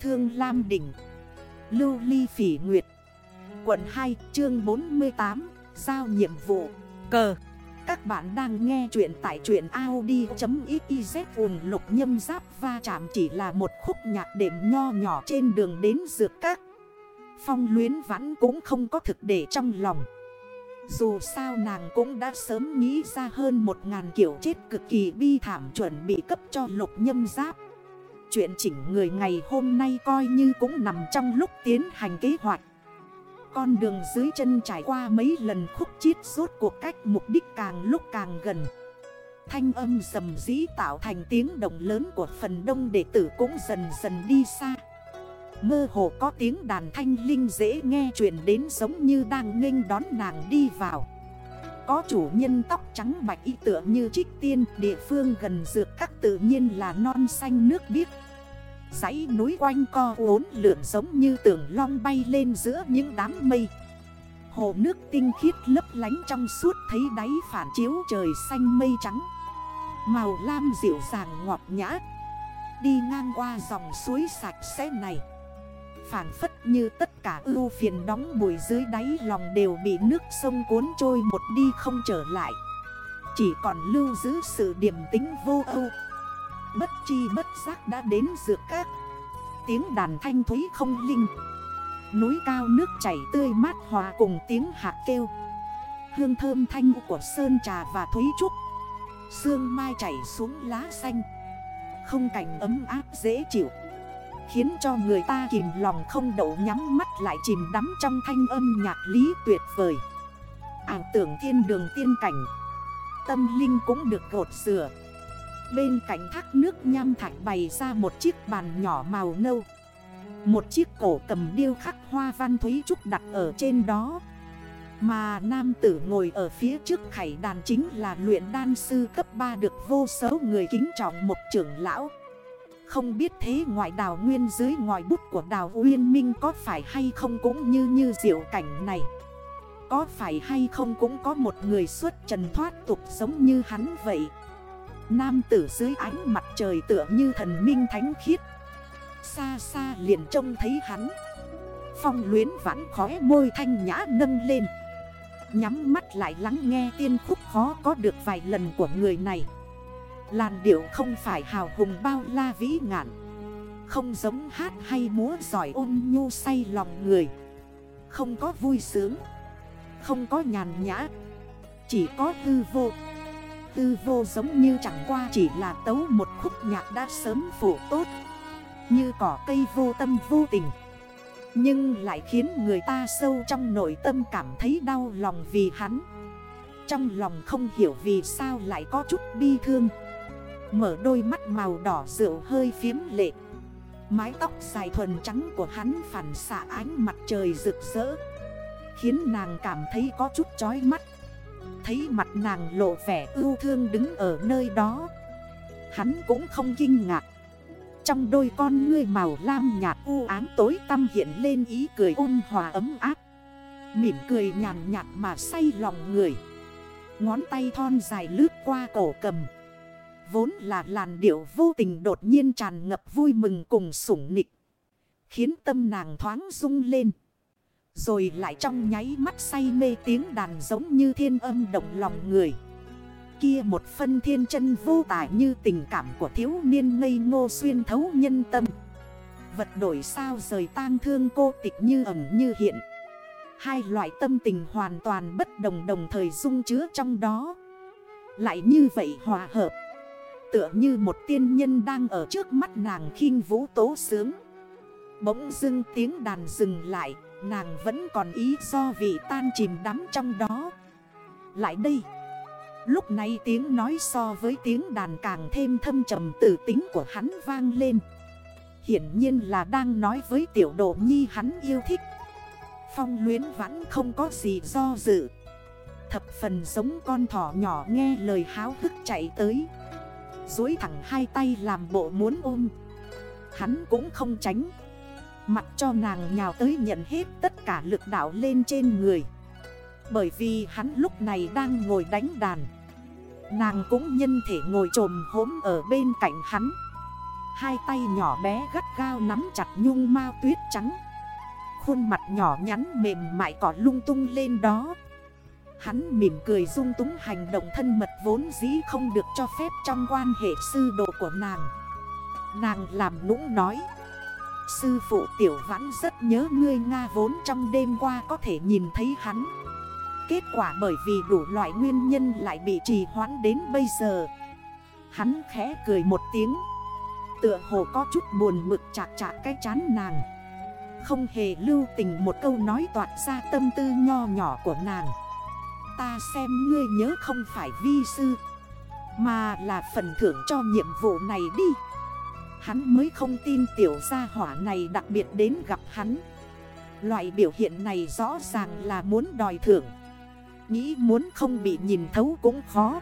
Thương Lam Đỉnh Lưu Ly Phỉ Nguyệt Quận 2 chương 48 Giao nhiệm vụ. Cờ. Các bạn đang nghe chuyện tại truyện Audi.xyz Vùng lục nhâm giáp va chạm chỉ là một khúc nhạc đệm nho nhỏ trên đường đến dược các. Phong luyến vãn cũng không có thực để trong lòng. Dù sao nàng cũng đã sớm nghĩ ra hơn một ngàn kiểu chết cực kỳ bi thảm chuẩn bị cấp cho lục nhâm giáp Chuyện chỉnh người ngày hôm nay coi như cũng nằm trong lúc tiến hành kế hoạch. Con đường dưới chân trải qua mấy lần khúc chiết suốt cuộc cách mục đích càng lúc càng gần. Thanh âm sầm dĩ tạo thành tiếng động lớn của phần đông đệ tử cũng dần dần đi xa. Mơ hồ có tiếng đàn thanh linh dễ nghe chuyện đến giống như đang nghênh đón nàng đi vào. Có chủ nhân tóc trắng bạch y tựa như trích tiên, Địa phương gần dược các tự nhiên là non xanh nước biếc. Giấy núi quanh co uốn lượn giống như tường long bay lên giữa những đám mây. Hồ nước tinh khiết lấp lánh trong suốt thấy đáy phản chiếu trời xanh mây trắng. Màu lam dịu dàng ngọt nhã. Đi ngang qua dòng suối sạch sẽ này. Phản phất như tất cả ưu phiền đóng bụi dưới đáy lòng đều bị nước sông cuốn trôi một đi không trở lại. Chỉ còn lưu giữ sự điểm tính vô âu Bất chi bất giác đã đến dược các. Tiếng đàn thanh thúy không linh. Núi cao nước chảy tươi mát hòa cùng tiếng hạt kêu. Hương thơm thanh của sơn trà và thúy trúc. Sương mai chảy xuống lá xanh. Không cảnh ấm áp dễ chịu. Khiến cho người ta kìm lòng không đậu nhắm mắt lại chìm đắm trong thanh âm nhạc lý tuyệt vời. Ảo tưởng thiên đường tiên cảnh. Tâm linh cũng được gột sửa Bên cạnh thác nước nham thạch bày ra một chiếc bàn nhỏ màu nâu. Một chiếc cổ cầm điêu khắc hoa văn thúy trúc đặt ở trên đó. Mà nam tử ngồi ở phía trước khải đàn chính là luyện đan sư cấp 3 được vô số người kính trọng một trưởng lão. Không biết thế ngoại đào nguyên dưới ngòi bút của đào uyên minh có phải hay không cũng như như diệu cảnh này. Có phải hay không cũng có một người xuất trần thoát tục giống như hắn vậy. Nam tử dưới ánh mặt trời tựa như thần minh thánh khiết. Xa xa liền trông thấy hắn. Phong luyến vãn khóe môi thanh nhã nâng lên. Nhắm mắt lại lắng nghe tiên khúc khó có được vài lần của người này. Làn điệu không phải hào hùng bao la vĩ ngạn. Không giống hát hay múa giỏi ôn nhu say lòng người. Không có vui sướng. Không có nhàn nhã. Chỉ có tư vô. Tư vô giống như chẳng qua chỉ là tấu một khúc nhạc đã sớm phổ tốt. Như cỏ cây vô tâm vô tình. Nhưng lại khiến người ta sâu trong nội tâm cảm thấy đau lòng vì hắn. Trong lòng không hiểu vì sao lại có chút bi thương. Mở đôi mắt màu đỏ rượu hơi phiếm lệ. Mái tóc dài thuần trắng của hắn phản xạ ánh mặt trời rực rỡ, Khiến nàng cảm thấy có chút chói mắt. Thấy mặt nàng lộ vẻ ưu thương đứng ở nơi đó, Hắn cũng không kinh ngạc. Trong đôi con ngươi màu lam nhạt u ám tối tăm hiện lên ý cười ôn hòa ấm áp. Mỉm cười nhàn nhạt mà say lòng người. Ngón tay thon dài lướt qua cổ cầm. Vốn là làn điệu vô tình đột nhiên tràn ngập vui mừng cùng sủng nịch, Khiến tâm nàng thoáng rung lên. Rồi lại trong nháy mắt say mê tiếng đàn giống như thiên âm động lòng người. Kia một phân thiên chân vô tải như tình cảm của thiếu niên ngây ngô xuyên thấu nhân tâm. Vật đổi sao rời tang thương cô tịch như ẩm như hiện. Hai loại tâm tình hoàn toàn bất đồng đồng thời dung chứa trong đó. Lại như vậy hòa hợp. Tựa như một tiên nhân đang ở trước mắt nàng khinh vũ tố sướng. Bỗng dưng tiếng đàn dừng lại, Nàng vẫn còn ý do vị tan chìm đắm trong đó. Lại đây, Lúc này tiếng nói so với tiếng đàn càng thêm thâm trầm tử tính của hắn vang lên. Hiển nhiên là đang nói với tiểu độ nhi hắn yêu thích. Phong luyến vẫn không có gì do dự. Thập phần giống con thỏ nhỏ nghe lời háo hức chạy tới. Dối thẳng hai tay làm bộ muốn ôm. Hắn cũng không tránh. Mặt cho nàng nhào tới nhận hết tất cả lực đảo lên trên người. Bởi vì hắn lúc này đang ngồi đánh đàn. Nàng cũng nhân thể ngồi trồm hốm ở bên cạnh hắn. Hai tay nhỏ bé gắt gao nắm chặt nhung mau tuyết trắng. Khuôn mặt nhỏ nhắn mềm mại cỏ lung tung lên đó. Hắn mỉm cười dung túng hành động thân mật vốn dĩ không được cho phép trong quan hệ sư đồ của nàng. Nàng làm nũng nói, Sư phụ tiểu vãn rất nhớ ngươi Nga vốn trong đêm qua có thể nhìn thấy hắn. Kết quả bởi vì đủ loại nguyên nhân lại bị trì hoãn đến bây giờ. Hắn khẽ cười một tiếng, Tựa hồ có chút buồn mực chạc chạc cái chán nàng. Không hề lưu tình một câu nói toạt ra tâm tư nho nhỏ của nàng. Ta xem ngươi nhớ không phải vi sư, Mà là phần thưởng cho nhiệm vụ này đi. Hắn mới không tin tiểu gia hỏa này đặc biệt đến gặp hắn. Loại biểu hiện này rõ ràng là muốn đòi thưởng. Nghĩ muốn không bị nhìn thấu cũng khó.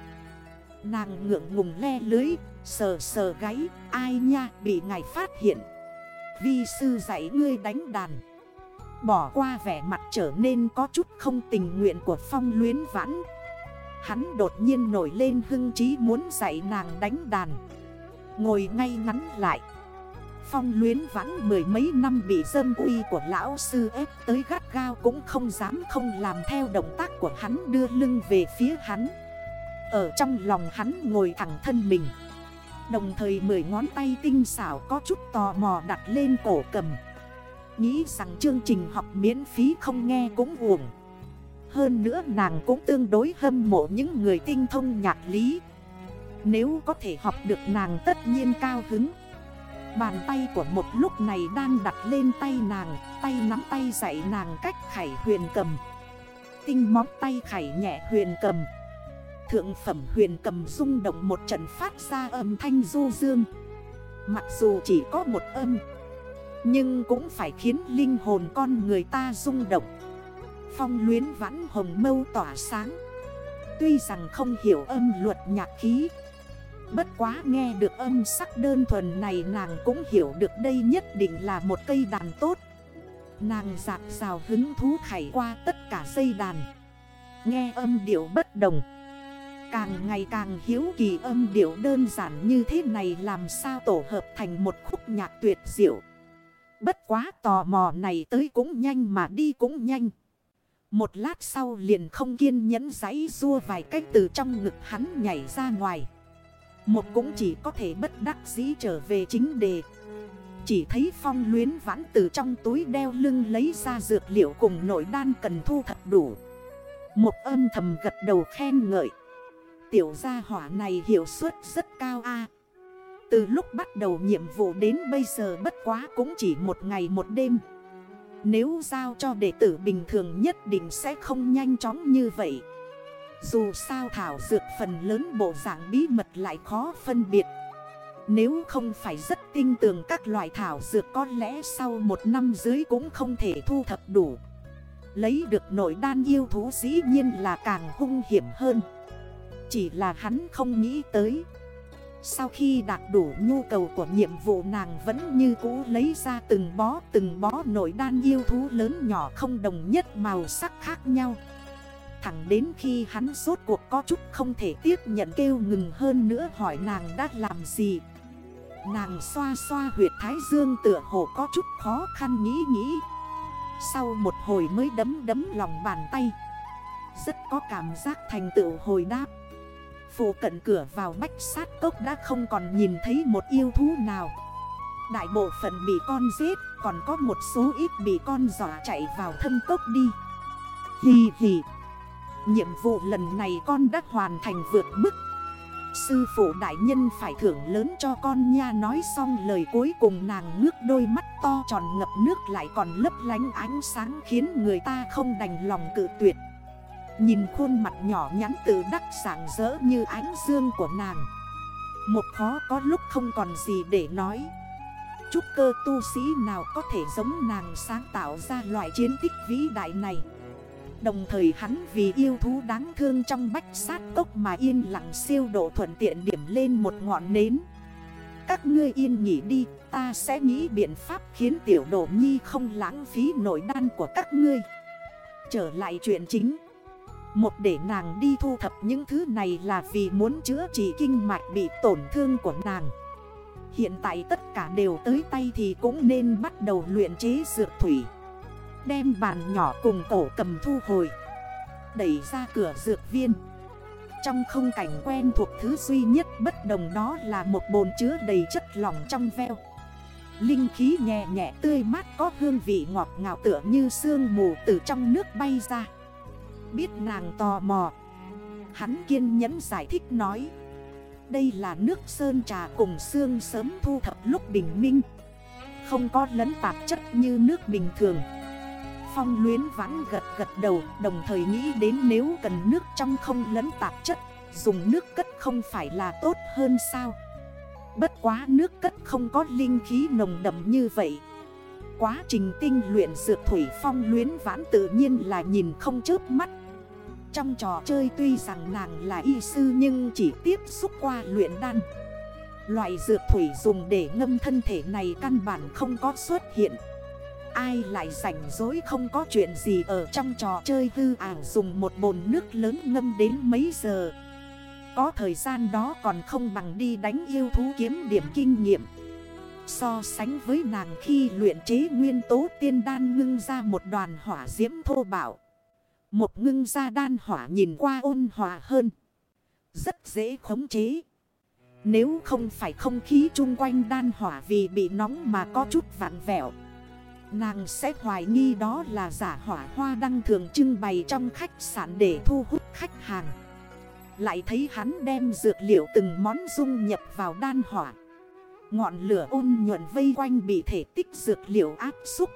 Nàng ngượng ngùng le lưới, Sờ sờ gáy, Ai nha, bị ngài phát hiện. Vi sư dạy ngươi đánh đàn. Bỏ qua vẻ mặt trở nên có chút không tình nguyện của phong luyến vãn. Hắn đột nhiên nổi lên hưng trí muốn dạy nàng đánh đàn. Ngồi ngay ngắn lại. Phong luyến vãn mười mấy năm bị dâm uy của lão sư ép tới gắt gao cũng không dám không làm theo động tác của hắn đưa lưng về phía hắn. Ở trong lòng hắn ngồi thẳng thân mình. Đồng thời mười ngón tay tinh xảo có chút tò mò đặt lên cổ cầm. Nghĩ rằng chương trình học miễn phí không nghe cũng uổng. Hơn nữa nàng cũng tương đối hâm mộ những người tinh thông nhạc lý. Nếu có thể học được nàng tất nhiên cao hứng. Bàn tay của một lúc này đang đặt lên tay nàng, Tay nắm tay dạy nàng cách khải huyền cầm. Tinh móng tay khải nhẹ huyền cầm. Thượng phẩm huyền cầm rung động một trận phát ra âm thanh du dương. Mặc dù chỉ có một âm nhưng cũng phải khiến linh hồn con người ta rung động. Phong luyến vãn hồng mâu tỏa sáng. Tuy rằng không hiểu âm luật nhạc khí, Bất quá nghe được âm sắc đơn thuần này nàng cũng hiểu được đây nhất định là một cây đàn tốt. Nàng dạp rào hứng thú khải qua tất cả dây đàn. Nghe âm điệu bất đồng. Càng ngày càng hiếu kỳ âm điệu đơn giản như thế này làm sao tổ hợp thành một khúc nhạc tuyệt diệu. Bất quá tò mò này tới cũng nhanh mà đi cũng nhanh. Một lát sau liền không kiên nhẫn giấy rua vài cách từ trong ngực hắn nhảy ra ngoài. Một cũng chỉ có thể bất đắc dĩ trở về chính đề. Chỉ thấy phong luyến vãn từ trong túi đeo lưng lấy ra dược liệu cùng nội đan cần thu thật đủ. Một âm thầm gật đầu khen ngợi. Tiểu gia hỏa này hiệu suất rất cao a. Từ lúc bắt đầu nhiệm vụ đến bây giờ bất quá cũng chỉ một ngày một đêm. Nếu giao cho đệ tử bình thường nhất định sẽ không nhanh chóng như vậy. Dù sao thảo dược phần lớn bộ dạng bí mật lại khó phân biệt. Nếu không phải rất tin tưởng các loại thảo dược có lẽ sau một năm dưới cũng không thể thu thập đủ. Lấy được nội đan yêu thú dĩ nhiên là càng hung hiểm hơn. Chỉ là hắn không nghĩ tới. Sau khi đạt đủ nhu cầu của nhiệm vụ, nàng vẫn như cũ lấy ra từng bó từng bó nổi đan yêu thú lớn nhỏ không đồng nhất màu sắc khác nhau. Thẳng đến khi hắn rốt cuộc có chút không thể tiếp nhận kêu ngừng hơn nữa hỏi nàng đã làm gì. Nàng xoa xoa huyệt thái dương tựa hồ có chút khó khăn nghĩ nghĩ. Sau một hồi mới đấm đấm lòng bàn tay. Rất có cảm giác thành tựu hồi đáp. Phủ cận cửa vào bách sát cốc đã không còn nhìn thấy một yêu thú nào. Đại bộ phận bị con giết, Còn có một số ít bị con giỏ chạy vào thâm cốc đi. Hì hì. Nhiệm vụ lần này con đã hoàn thành vượt mức. Sư phụ đại nhân phải thưởng lớn cho con nha. Nói xong lời cuối cùng nàng ngước đôi mắt to tròn ngập nước lại còn lấp lánh ánh sáng Khiến người ta không đành lòng cự tuyệt. Nhìn khuôn mặt nhỏ nhắn tự đắc sảng rỡ như ánh dương của nàng. Một khó có lúc không còn gì để nói. Chúc cơ tu sĩ nào có thể giống nàng sáng tạo ra loại chiến tích vĩ đại này. Đồng thời hắn vì yêu thú đáng thương trong bách sát cốc mà yên lặng siêu độ thuận tiện điểm lên một ngọn nến. Các ngươi yên nghỉ đi, Ta sẽ nghĩ biện pháp khiến tiểu đồ nhi không lãng phí nổi đan của các ngươi. Trở lại chuyện chính. Một để nàng đi thu thập những thứ này là vì muốn chữa trị kinh mạch bị tổn thương của nàng. Hiện tại tất cả đều tới tay thì cũng nên bắt đầu luyện chế dược thủy. Đem bàn nhỏ cùng cổ cầm thu hồi. Đẩy ra cửa dược viên. Trong không cảnh quen thuộc thứ duy nhất bất đồng đó là một bồn chứa đầy chất lỏng trong veo. Linh khí nhẹ nhẹ tươi mát có hương vị ngọt ngào tựa như sương mù từ trong nước bay ra. Biết nàng tò mò. Hắn kiên nhẫn giải thích nói, Đây là nước sơn trà cùng xương sớm thu thập lúc bình minh. Không có lấn tạp chất như nước bình thường. Phong luyến vãn gật gật đầu, Đồng thời nghĩ đến nếu cần nước trong không lấn tạp chất, Dùng nước cất không phải là tốt hơn sao? Bất quá nước cất không có linh khí nồng đậm như vậy. Quá trình tinh luyện dược thủy phong luyến vãn tự nhiên là nhìn không chớp mắt. Trong trò chơi tuy rằng nàng là y sư nhưng chỉ tiếp xúc qua luyện đan. Loại dược thủy dùng để ngâm thân thể này căn bản không có xuất hiện. Ai lại rảnh dối không có chuyện gì ở trong trò chơi hư ảo dùng một bồn nước lớn ngâm đến mấy giờ? Có thời gian đó còn không bằng đi đánh yêu thú kiếm điểm kinh nghiệm. So sánh với nàng khi luyện chế nguyên tố tiên đan ngưng ra một đoàn hỏa diễm thô bạo. Một ngưng ra đan hỏa nhìn qua ôn hòa hơn. Rất dễ khống chế. Nếu không phải không khí chung quanh đan hỏa vì bị nóng mà có chút vặn vẹo. Nàng sẽ hoài nghi đó là giả hỏa hoa đăng thường trưng bày trong khách sạn để thu hút khách hàng. Lại thấy hắn đem dược liệu từng món dung nhập vào đan hỏa. Ngọn lửa ôn nhuận vây quanh bị thể tích dược liệu áp xúc.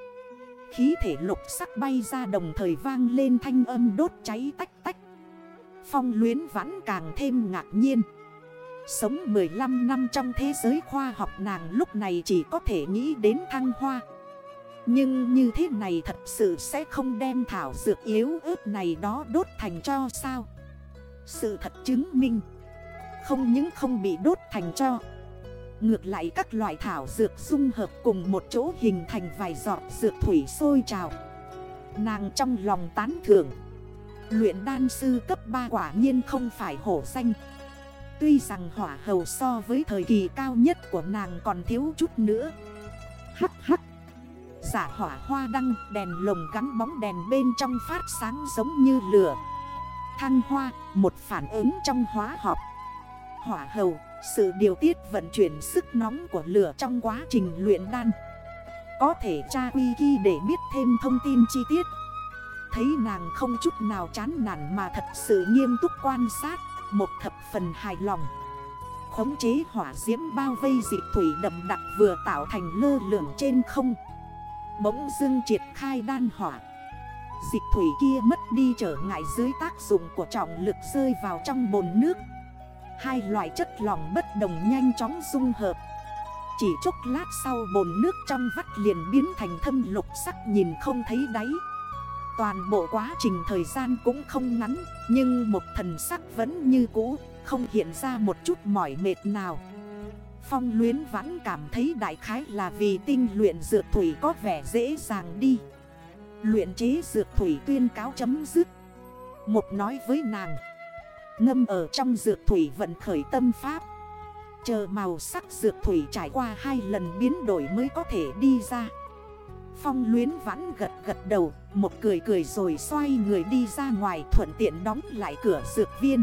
Khí thể lục sắc bay ra đồng thời vang lên thanh âm đốt cháy tách tách. Phong luyến vãn càng thêm ngạc nhiên. Sống 15 năm trong thế giới khoa học nàng lúc này chỉ có thể nghĩ đến thăng hoa. Nhưng như thế này thật sự sẽ không đem thảo dược yếu ớt này đó đốt thành cho sao? Sự thật chứng minh. Không những không bị đốt thành cho Ngược lại các loại thảo dược dung hợp cùng một chỗ hình thành vài giọt dược thủy sôi trào. Nàng trong lòng tán thưởng. Luyện đan sư cấp 3 quả nhiên không phải hổ danh. Tuy rằng hỏa hầu so với thời kỳ cao nhất của nàng còn thiếu chút nữa. Hắc hắc. Giả hỏa hoa đăng đèn lồng gắn bóng đèn bên trong phát sáng giống như lửa. Thăng hoa, một phản ứng trong hóa học. Hỏa hầu, sự điều tiết vận chuyển sức nóng của lửa trong quá trình luyện đan. Có thể tra quy ghi để biết thêm thông tin chi tiết. Thấy nàng không chút nào chán nản mà thật sự nghiêm túc quan sát, Một thập phần hài lòng. Khống chế hỏa diễm bao vây dị thủy đậm đặc vừa tạo thành lơ lượng trên không. Bỗng dưng triệt khai đan hỏa. Dịch thủy kia mất đi trở ngại dưới tác dụng của trọng lực rơi vào trong bồn nước. Hai loại chất lỏng bất đồng nhanh chóng dung hợp. Chỉ chốc lát sau bồn nước trong vắt liền biến thành thâm lục sắc nhìn không thấy đáy. Toàn bộ quá trình thời gian cũng không ngắn, Nhưng một thần sắc vẫn như cũ, Không hiện ra một chút mỏi mệt nào. Phong luyến vẫn cảm thấy đại khái là vì tinh luyện dược thủy có vẻ dễ dàng đi. Luyện chế dược thủy tuyên cáo chấm dứt. Một nói với nàng Ngâm ở trong dược thủy vận khởi tâm pháp. Chờ màu sắc dược thủy trải qua hai lần biến đổi mới có thể đi ra. Phong luyến vãn gật gật đầu, Một cười cười rồi xoay người đi ra ngoài thuận tiện đóng lại cửa dược viên.